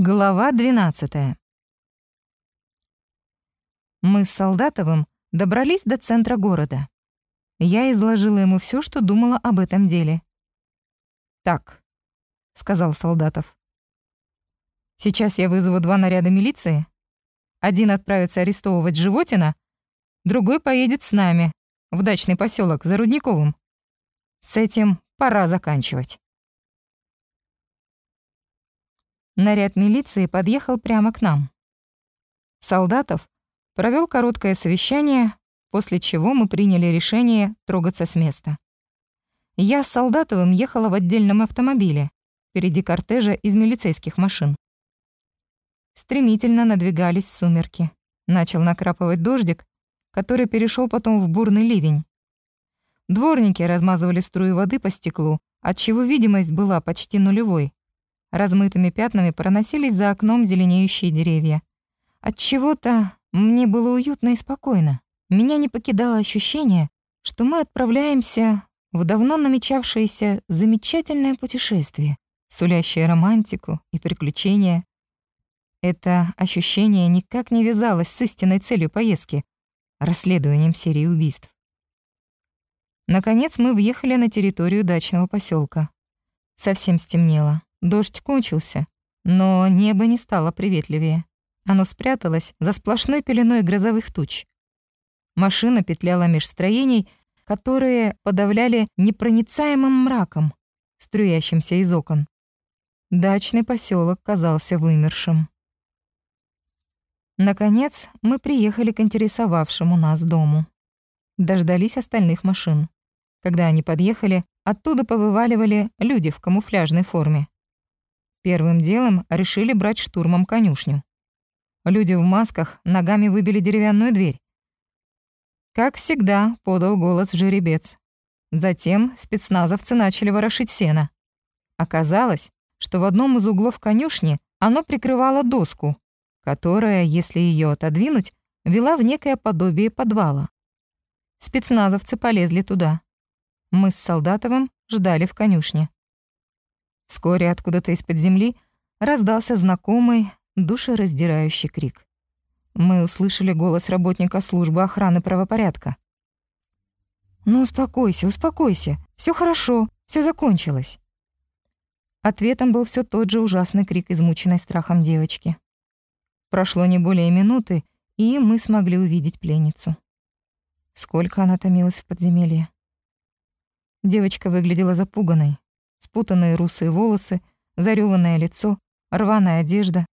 Глава 12. Мы с Солдатовым добрались до центра города. Я изложила ему все, что думала об этом деле. «Так», — сказал Солдатов. «Сейчас я вызову два наряда милиции. Один отправится арестовывать Животина, другой поедет с нами в дачный поселок за Рудниковым. С этим пора заканчивать». Наряд милиции подъехал прямо к нам. Солдатов провел короткое совещание, после чего мы приняли решение трогаться с места. Я с Солдатовым ехала в отдельном автомобиле, впереди кортежа из милицейских машин. Стремительно надвигались сумерки. Начал накрапывать дождик, который перешел потом в бурный ливень. Дворники размазывали струи воды по стеклу, отчего видимость была почти нулевой. Размытыми пятнами проносились за окном зеленеющие деревья. От чего-то мне было уютно и спокойно. Меня не покидало ощущение, что мы отправляемся в давно намечавшееся замечательное путешествие, сулящее романтику и приключения. Это ощущение никак не вязалось с истинной целью поездки — расследованием серии убийств. Наконец мы въехали на территорию дачного поселка. Совсем стемнело. Дождь кончился, но небо не стало приветливее. Оно спряталось за сплошной пеленой грозовых туч. Машина петляла меж строений, которые подавляли непроницаемым мраком, струящимся из окон. Дачный поселок казался вымершим. Наконец, мы приехали к интересовавшему нас дому. Дождались остальных машин. Когда они подъехали, оттуда повываливали люди в камуфляжной форме. Первым делом решили брать штурмом конюшню. Люди в масках ногами выбили деревянную дверь. Как всегда, подал голос жеребец. Затем спецназовцы начали ворошить сено. Оказалось, что в одном из углов конюшни оно прикрывало доску, которая, если ее отодвинуть, вела в некое подобие подвала. Спецназовцы полезли туда. Мы с Солдатовым ждали в конюшне. Вскоре откуда-то из-под земли раздался знакомый, душераздирающий крик. Мы услышали голос работника службы охраны правопорядка. «Ну, успокойся, успокойся. все хорошо, все закончилось». Ответом был все тот же ужасный крик измученной страхом девочки. Прошло не более минуты, и мы смогли увидеть пленницу. Сколько она томилась в подземелье. Девочка выглядела запуганной, спутанные русые волосы, зарёванное лицо, рваная одежда.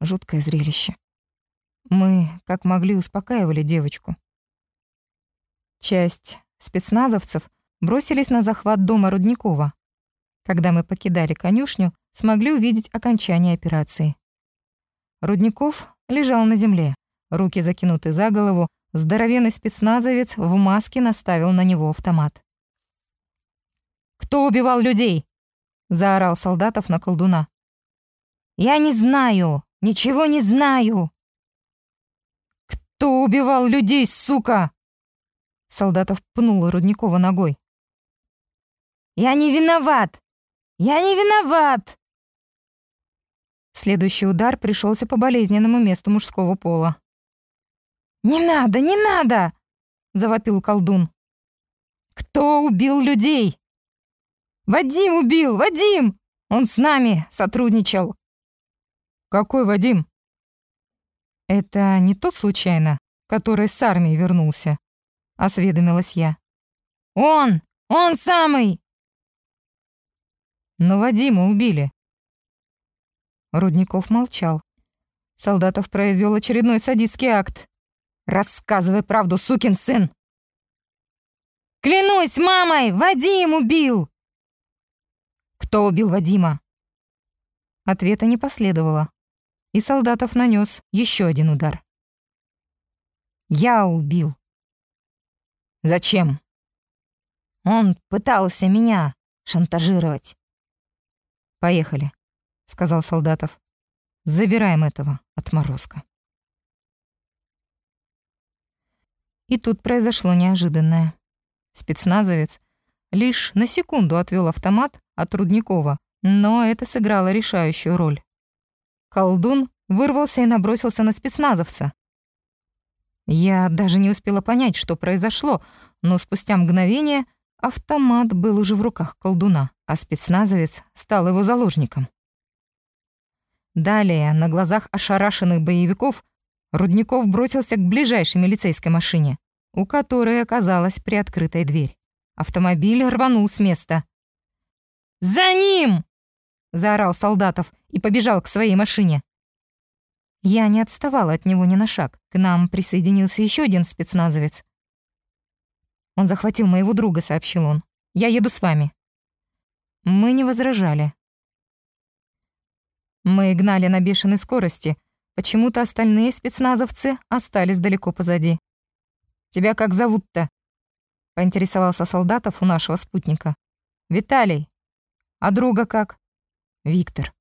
Жуткое зрелище. Мы, как могли, успокаивали девочку. Часть спецназовцев бросились на захват дома Рудникова. Когда мы покидали конюшню, смогли увидеть окончание операции. Рудников лежал на земле, руки закинуты за голову, здоровенный спецназовец в маске наставил на него автомат. «Кто убивал людей?» — заорал солдатов на колдуна. «Я не знаю! Ничего не знаю!» «Кто убивал людей, сука?» Солдатов пнул Рудникова ногой. «Я не виноват! Я не виноват!» Следующий удар пришелся по болезненному месту мужского пола. «Не надо, не надо!» — завопил колдун. «Кто убил людей?» Вадим убил! Вадим! Он с нами сотрудничал!» «Какой Вадим?» «Это не тот, случайно, который с армии вернулся?» — осведомилась я. «Он! Он самый!» «Но Вадима убили». Рудников молчал. Солдатов произвел очередной садистский акт. «Рассказывай правду, сукин сын!» «Клянусь мамой, Вадим убил!» Кто убил Вадима?» Ответа не последовало, и Солдатов нанес еще один удар. «Я убил». «Зачем?» «Он пытался меня шантажировать». «Поехали», — сказал Солдатов. «Забираем этого отморозка». И тут произошло неожиданное. Спецназовец лишь на секунду отвел автомат от Рудникова, но это сыграло решающую роль. Колдун вырвался и набросился на спецназовца. Я даже не успела понять, что произошло, но спустя мгновение автомат был уже в руках колдуна, а спецназовец стал его заложником. Далее, на глазах ошарашенных боевиков, Рудников бросился к ближайшей милицейской машине, у которой оказалась приоткрытая дверь. Автомобиль рванул с места. «За ним!» — заорал Солдатов и побежал к своей машине. Я не отставала от него ни на шаг. К нам присоединился еще один спецназовец. «Он захватил моего друга», — сообщил он. «Я еду с вами». Мы не возражали. Мы гнали на бешеной скорости. Почему-то остальные спецназовцы остались далеко позади. «Тебя как зовут-то?» — поинтересовался Солдатов у нашего спутника. «Виталий. А друга как?» «Виктор».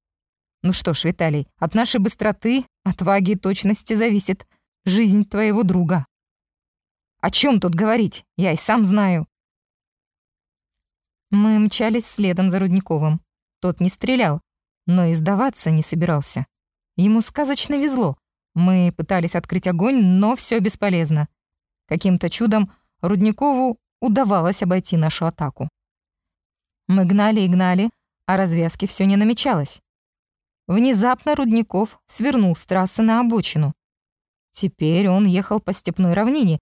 «Ну что ж, Виталий, от нашей быстроты, отваги и точности зависит жизнь твоего друга». «О чем тут говорить? Я и сам знаю». Мы мчались следом за Рудниковым. Тот не стрелял, но и сдаваться не собирался. Ему сказочно везло. Мы пытались открыть огонь, но все бесполезно. Каким-то чудом Рудникову удавалось обойти нашу атаку. Мы гнали и гнали, а развязки все не намечалось. Внезапно Рудников свернул с трассы на обочину. Теперь он ехал по степной равнине,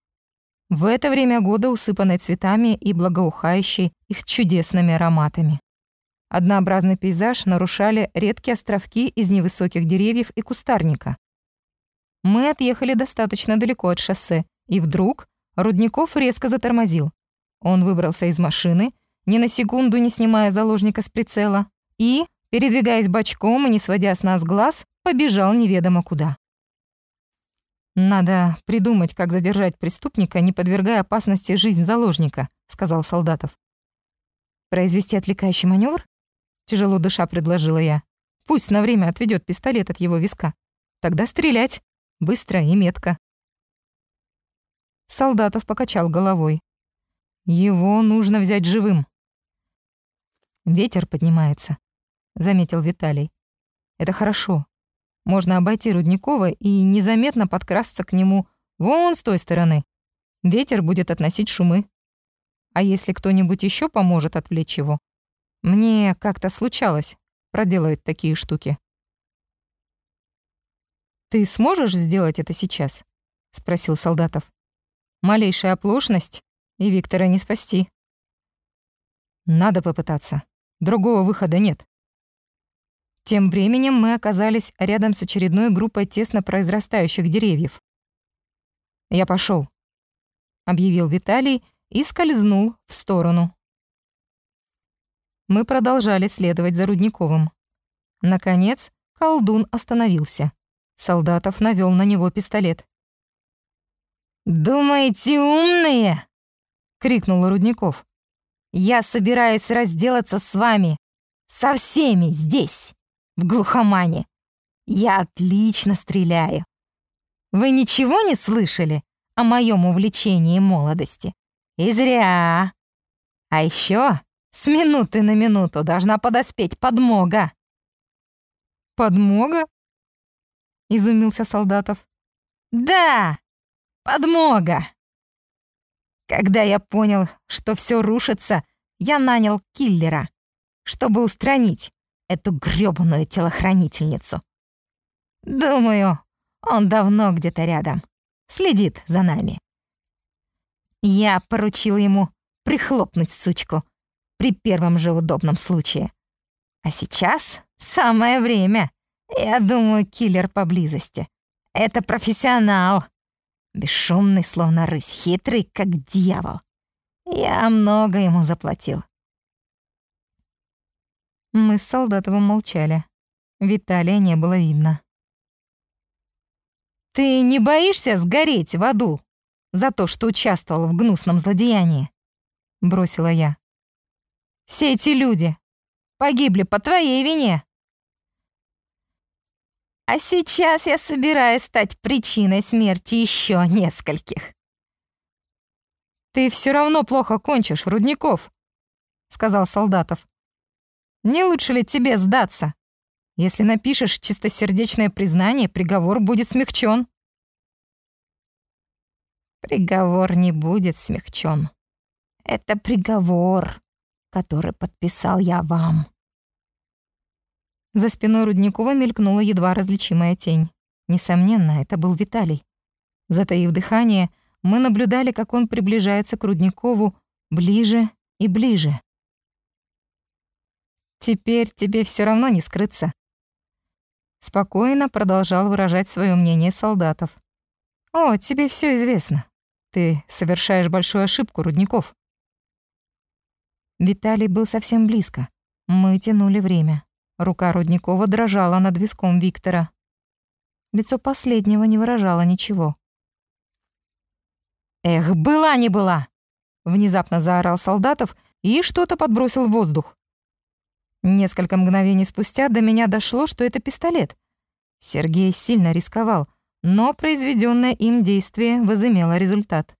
в это время года усыпанной цветами и благоухающей их чудесными ароматами. Однообразный пейзаж нарушали редкие островки из невысоких деревьев и кустарника. Мы отъехали достаточно далеко от шоссе, и вдруг Рудников резко затормозил. Он выбрался из машины, ни на секунду не снимая заложника с прицела, и, передвигаясь бочком и не сводя с нас глаз, побежал неведомо куда. «Надо придумать, как задержать преступника, не подвергая опасности жизнь заложника», — сказал Солдатов. «Произвести отвлекающий маневр? Тяжело дыша предложила я. Пусть на время отведет пистолет от его виска. Тогда стрелять. Быстро и метко. Солдатов покачал головой. Его нужно взять живым. Ветер поднимается, заметил Виталий. Это хорошо. Можно обойти Рудникова и незаметно подкрасться к нему вон с той стороны. Ветер будет относить шумы. А если кто-нибудь еще поможет отвлечь его, мне как-то случалось проделывать такие штуки. «Ты сможешь сделать это сейчас?» — спросил Солдатов. «Малейшая оплошность, и Виктора не спасти». «Надо попытаться. Другого выхода нет». Тем временем мы оказались рядом с очередной группой тесно произрастающих деревьев. «Я пошел, объявил Виталий и скользнул в сторону. Мы продолжали следовать за Рудниковым. Наконец, колдун остановился. Солдатов навел на него пистолет. «Думаете, умные?» — крикнул Рудников. «Я собираюсь разделаться с вами, со всеми здесь, в глухомане. Я отлично стреляю. Вы ничего не слышали о моем увлечении молодости? И зря. А еще с минуты на минуту должна подоспеть подмога. Подмога? Изумился Солдатов. Да, подмога. Когда я понял, что все рушится, я нанял киллера, чтобы устранить эту грёбаную телохранительницу. Думаю, он давно где-то рядом, следит за нами. Я поручил ему прихлопнуть сучку, при первом же удобном случае. А сейчас самое время. Я думаю, киллер поблизости. Это профессионал. Бесшумный, словно рысь, хитрый, как дьявол. Я много ему заплатил. Мы с Солдатовым молчали. Виталия не было видно. «Ты не боишься сгореть в аду за то, что участвовал в гнусном злодеянии?» — бросила я. Все эти люди погибли по твоей вине. А сейчас я собираюсь стать причиной смерти еще нескольких. Ты все равно плохо кончишь, Рудников, сказал Солдатов. Не лучше ли тебе сдаться? Если напишешь чистосердечное признание, приговор будет смягчен. Приговор не будет смягчен. Это приговор, который подписал я вам. За спиной Рудникова мелькнула едва различимая тень. Несомненно, это был Виталий. Затаив дыхание, мы наблюдали, как он приближается к Рудникову ближе и ближе. «Теперь тебе все равно не скрыться», спокойно продолжал выражать свое мнение солдатов. «О, тебе все известно. Ты совершаешь большую ошибку, Рудников». Виталий был совсем близко. Мы тянули время. Рука Рудникова дрожала над виском Виктора. Лицо последнего не выражало ничего. «Эх, была не была!» Внезапно заорал солдатов и что-то подбросил в воздух. Несколько мгновений спустя до меня дошло, что это пистолет. Сергей сильно рисковал, но произведенное им действие возымело результат.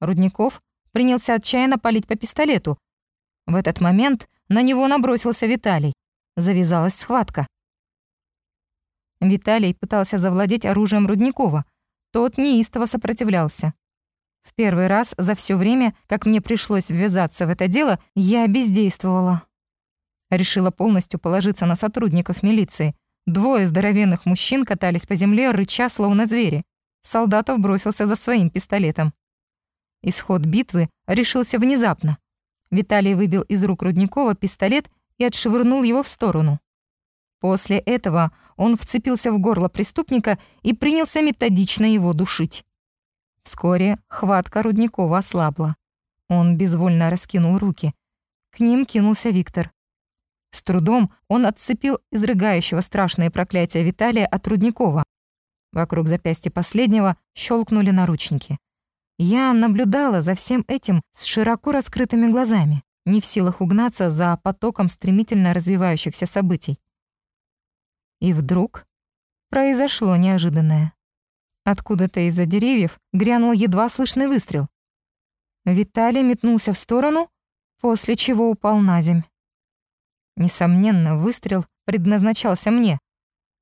Рудников принялся отчаянно палить по пистолету. В этот момент на него набросился Виталий. Завязалась схватка. Виталий пытался завладеть оружием Рудникова. Тот неистово сопротивлялся. В первый раз за все время, как мне пришлось ввязаться в это дело, я бездействовала. Решила полностью положиться на сотрудников милиции. Двое здоровенных мужчин катались по земле, рыча, словно звери. Солдатов бросился за своим пистолетом. Исход битвы решился внезапно. Виталий выбил из рук Рудникова пистолет и отшвырнул его в сторону. После этого он вцепился в горло преступника и принялся методично его душить. Вскоре хватка Рудникова ослабла. Он безвольно раскинул руки. К ним кинулся Виктор. С трудом он отцепил изрыгающего страшные проклятия Виталия от Рудникова. Вокруг запястья последнего щелкнули наручники. Я наблюдала за всем этим с широко раскрытыми глазами, не в силах угнаться за потоком стремительно развивающихся событий. И вдруг произошло неожиданное. Откуда-то из-за деревьев грянул едва слышный выстрел. Виталий метнулся в сторону, после чего упал на земь. Несомненно, выстрел предназначался мне.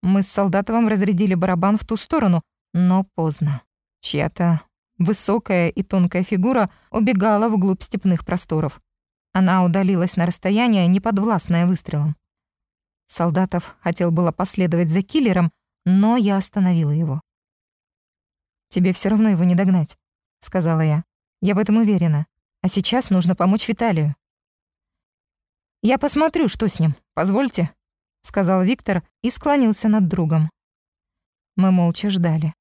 Мы с Солдатовым разрядили барабан в ту сторону, но поздно. Чья-то Высокая и тонкая фигура убегала вглубь степных просторов. Она удалилась на расстояние, неподвластное выстрелом. Солдатов хотел было последовать за киллером, но я остановила его. «Тебе все равно его не догнать», — сказала я. «Я в этом уверена. А сейчас нужно помочь Виталию». «Я посмотрю, что с ним. Позвольте», — сказал Виктор и склонился над другом. Мы молча ждали.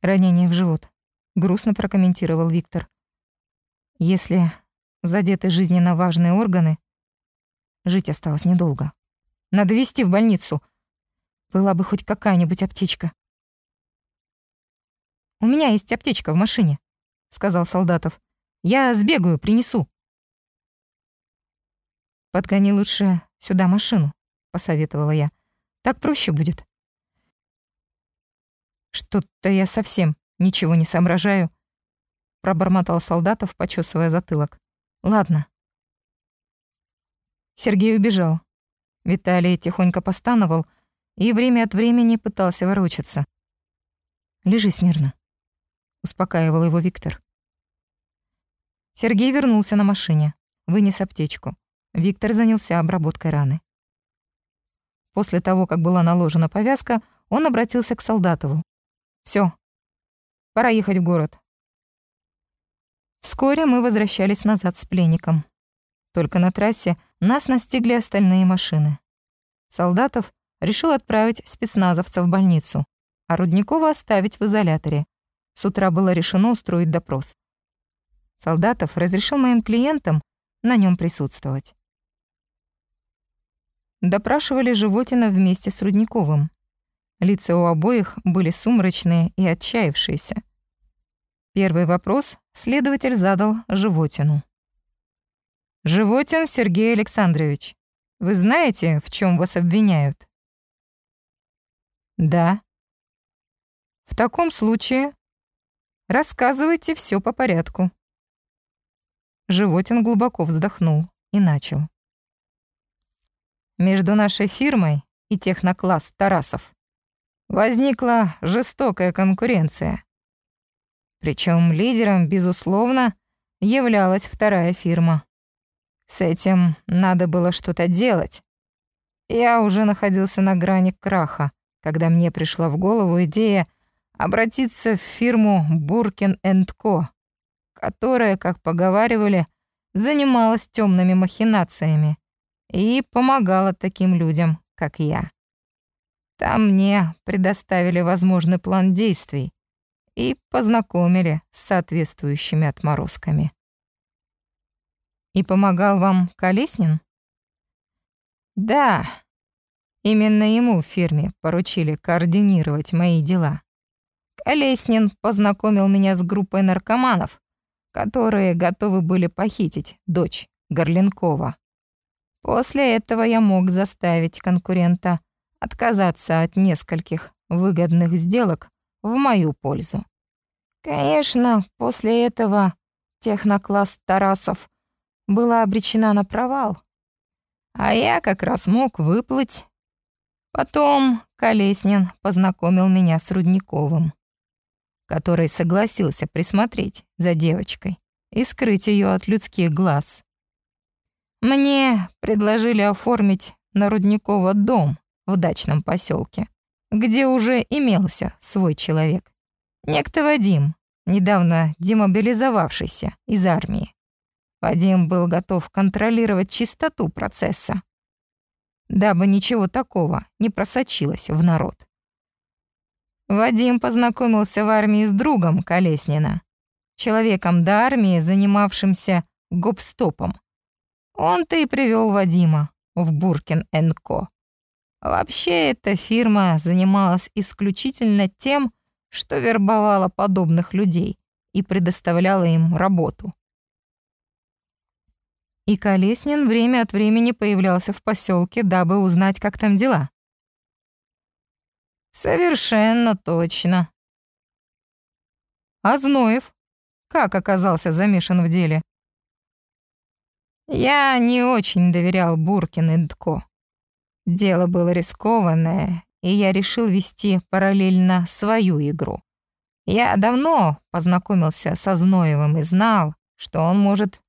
Ранение в живот грустно прокомментировал Виктор. Если задеты жизненно важные органы, жить осталось недолго. Надо везти в больницу. Была бы хоть какая-нибудь аптечка. «У меня есть аптечка в машине», — сказал Солдатов. «Я сбегаю, принесу». «Подгони лучше сюда машину», — посоветовала я. «Так проще будет». «Что-то я совсем Ничего не соображаю. Пробормотал солдатов, почесывая затылок. Ладно. Сергей убежал. Виталий тихонько постановал и время от времени пытался ворочаться. «Лежи смирно», — успокаивал его Виктор. Сергей вернулся на машине, вынес аптечку. Виктор занялся обработкой раны. После того, как была наложена повязка, он обратился к Солдатову. Все, Пора ехать в город». Вскоре мы возвращались назад с пленником. Только на трассе нас настигли остальные машины. Солдатов решил отправить спецназовца в больницу, а Рудникова оставить в изоляторе. С утра было решено устроить допрос. Солдатов разрешил моим клиентам на нем присутствовать. Допрашивали Животина вместе с Рудниковым. Лица у обоих были сумрачные и отчаявшиеся. Первый вопрос следователь задал Животину. «Животин Сергей Александрович, вы знаете, в чем вас обвиняют?» «Да». «В таком случае рассказывайте все по порядку». Животин глубоко вздохнул и начал. между нашей фирмой и технокласс Тарасов возникла жестокая конкуренция. Причем лидером, безусловно, являлась вторая фирма. С этим надо было что-то делать. Я уже находился на грани краха, когда мне пришла в голову идея обратиться в фирму Буркин Ко, которая, как поговаривали, занималась темными махинациями и помогала таким людям, как я. Там мне предоставили возможный план действий и познакомили с соответствующими отморозками. И помогал вам Колеснин? Да, именно ему в фирме поручили координировать мои дела. Колеснин познакомил меня с группой наркоманов, которые готовы были похитить дочь Горленкова. После этого я мог заставить конкурента отказаться от нескольких выгодных сделок в мою пользу. Конечно, после этого технокласс Тарасов была обречена на провал, а я как раз мог выплыть. Потом Колеснин познакомил меня с Рудниковым который согласился присмотреть за девочкой и скрыть ее от людских глаз. Мне предложили оформить на Рудникова дом в дачном поселке, где уже имелся свой человек. Некто Вадим, недавно демобилизовавшийся из армии. Вадим был готов контролировать чистоту процесса, дабы ничего такого не просочилось в народ. Вадим познакомился в армии с другом Колеснина, человеком до армии, занимавшимся гопстопом. Он-то и привел Вадима в Буркин Ко. Вообще, эта фирма занималась исключительно тем, что вербовала подобных людей и предоставляла им работу. И Колеснин время от времени появлялся в поселке, дабы узнать, как там дела. Совершенно точно. А Зноев? Как оказался замешан в деле? Я не очень доверял Буркин и Дко. Дело было рискованное, и я решил вести параллельно свою игру. Я давно познакомился со Зноевым и знал, что он может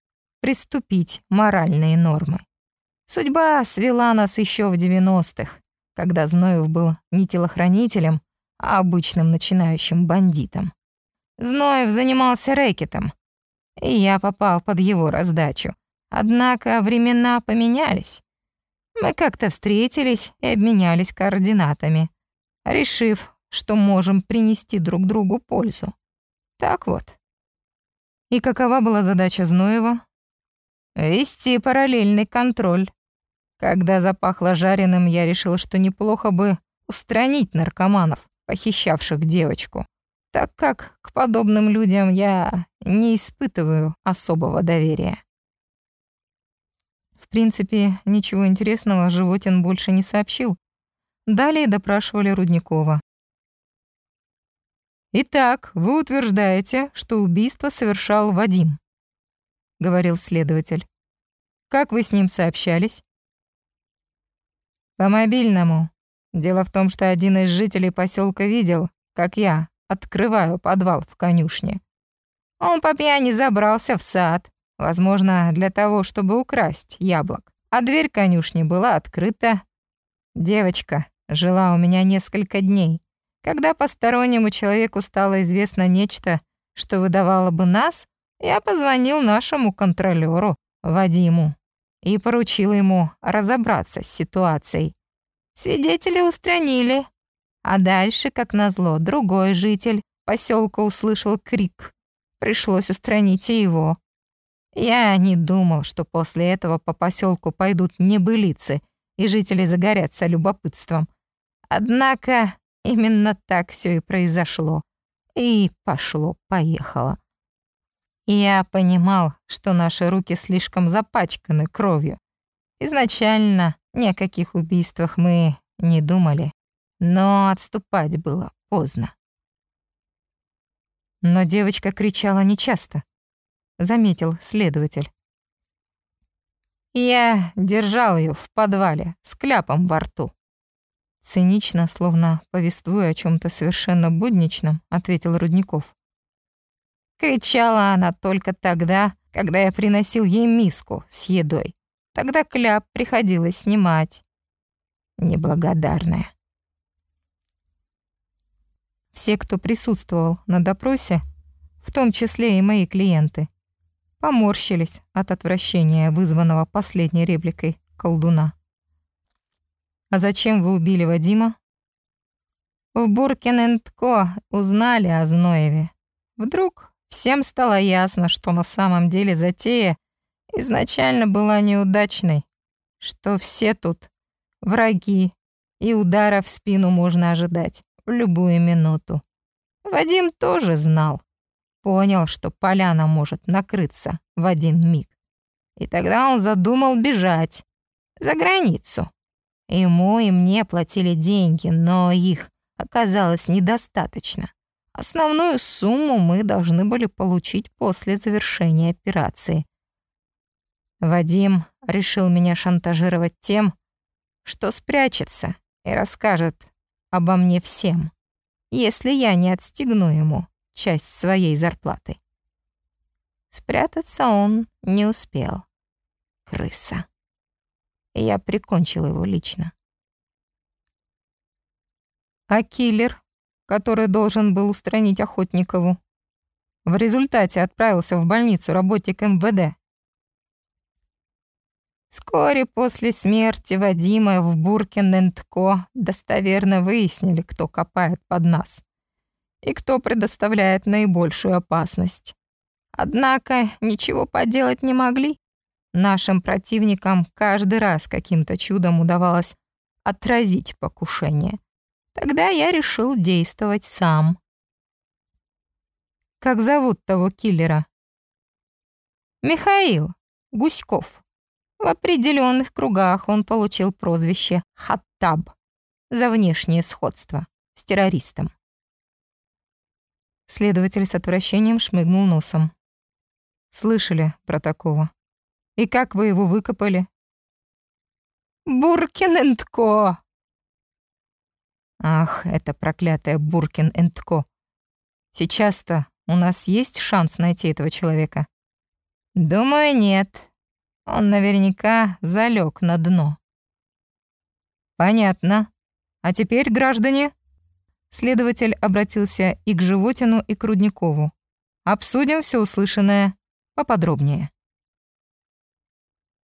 приступить моральные нормы. Судьба свела нас еще в 90-х, когда Зноев был не телохранителем, а обычным начинающим бандитом. Зноев занимался рэкетом, и я попал под его раздачу. Однако времена поменялись. Мы как-то встретились и обменялись координатами, решив, что можем принести друг другу пользу. Так вот. И какова была задача Зноева? Вести параллельный контроль когда запахло жареным, я решил, что неплохо бы устранить наркоманов, похищавших девочку, так как к подобным людям я не испытываю особого доверия. Принципе, ничего интересного Животин больше не сообщил. Далее допрашивали Рудникова. «Итак, вы утверждаете, что убийство совершал Вадим», — говорил следователь. «Как вы с ним сообщались?» По мобильному. Дело в том, что один из жителей поселка видел, как я открываю подвал в конюшне. Он по пьяни забрался в сад, возможно, для того, чтобы украсть яблок. А дверь конюшни была открыта. Девочка жила у меня несколько дней. Когда постороннему человеку стало известно нечто, что выдавало бы нас, я позвонил нашему контролёру, Вадиму и поручила ему разобраться с ситуацией. Свидетеля устранили, а дальше, как назло, другой житель поселка услышал крик. Пришлось устранить и его. Я не думал, что после этого по поселку пойдут небылицы, и жители загорятся любопытством. Однако именно так все и произошло. И пошло-поехало. Я понимал, что наши руки слишком запачканы кровью. Изначально ни о каких убийствах мы не думали, но отступать было поздно. Но девочка кричала нечасто, заметил следователь. Я держал ее в подвале с кляпом во рту. Цинично, словно повествуя о чем то совершенно будничном, ответил Рудников. Кричала она только тогда, когда я приносил ей миску с едой. Тогда кляп приходилось снимать. Неблагодарная. Все, кто присутствовал на допросе, в том числе и мои клиенты, поморщились от отвращения, вызванного последней репликой колдуна. «А зачем вы убили Вадима?» В Буркин-энд-Ко узнали о Зноеве. Вдруг всем стало ясно, что на самом деле затея изначально была неудачной, что все тут враги, и удара в спину можно ожидать в любую минуту. Вадим тоже знал. Понял, что поляна может накрыться в один миг. И тогда он задумал бежать за границу. Ему и мне платили деньги, но их оказалось недостаточно. Основную сумму мы должны были получить после завершения операции. Вадим решил меня шантажировать тем, что спрячется и расскажет обо мне всем, если я не отстегну ему часть своей зарплаты. Спрятаться он не успел. Крыса. Я прикончил его лично. А киллер, который должен был устранить Охотникову, в результате отправился в больницу работник МВД. Вскоре после смерти Вадима в Буркин-энд-Ко достоверно выяснили, кто копает под нас и кто предоставляет наибольшую опасность. Однако ничего поделать не могли. Нашим противникам каждый раз каким-то чудом удавалось отразить покушение. Тогда я решил действовать сам. Как зовут того киллера? Михаил Гуськов. В определенных кругах он получил прозвище Хаттаб за внешнее сходство с террористом. Следователь с отвращением шмыгнул носом. Слышали про такого? И как вы его выкопали? Буркин Ко. Ах, это проклятая Буркин Ко. Сейчас-то у нас есть шанс найти этого человека? Думаю, нет. Он наверняка залег на дно. Понятно. А теперь, граждане, следователь обратился и к Животину, и к Рудникову. Обсудим все услышанное поподробнее.